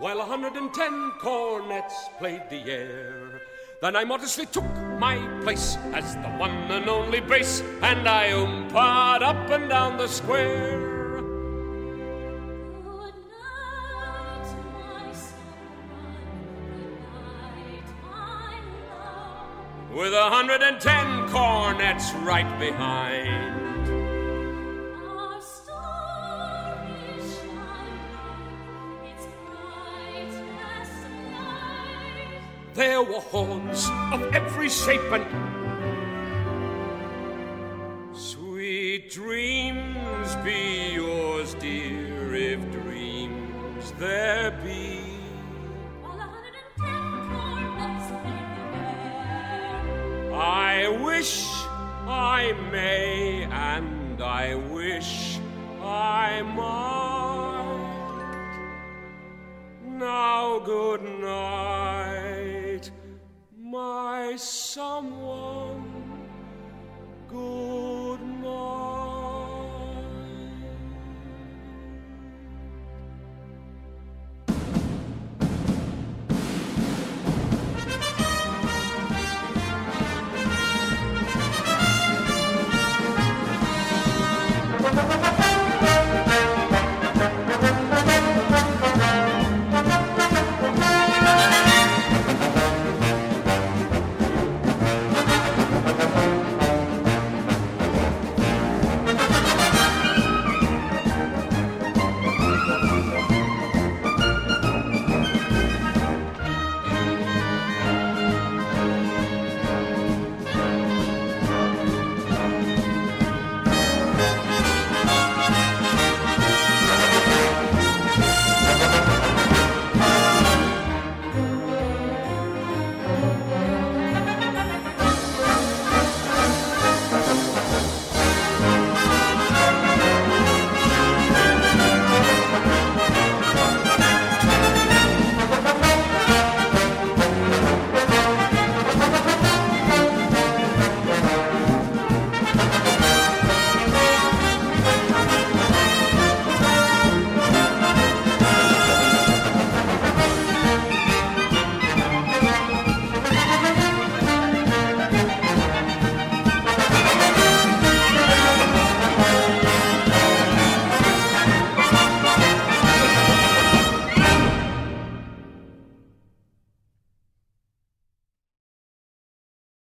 while a hundred and ten cornets played the air. Then I modestly took my place as the one and only brace, and I oomped up and down the square. Good my son. Good my love. With a hundred and ten cornets right behind. There were horns of every shape and sweet dreams be yours, dear, if dreams there be. I wish I may, and I wish I might. Now, good night by someone good mine.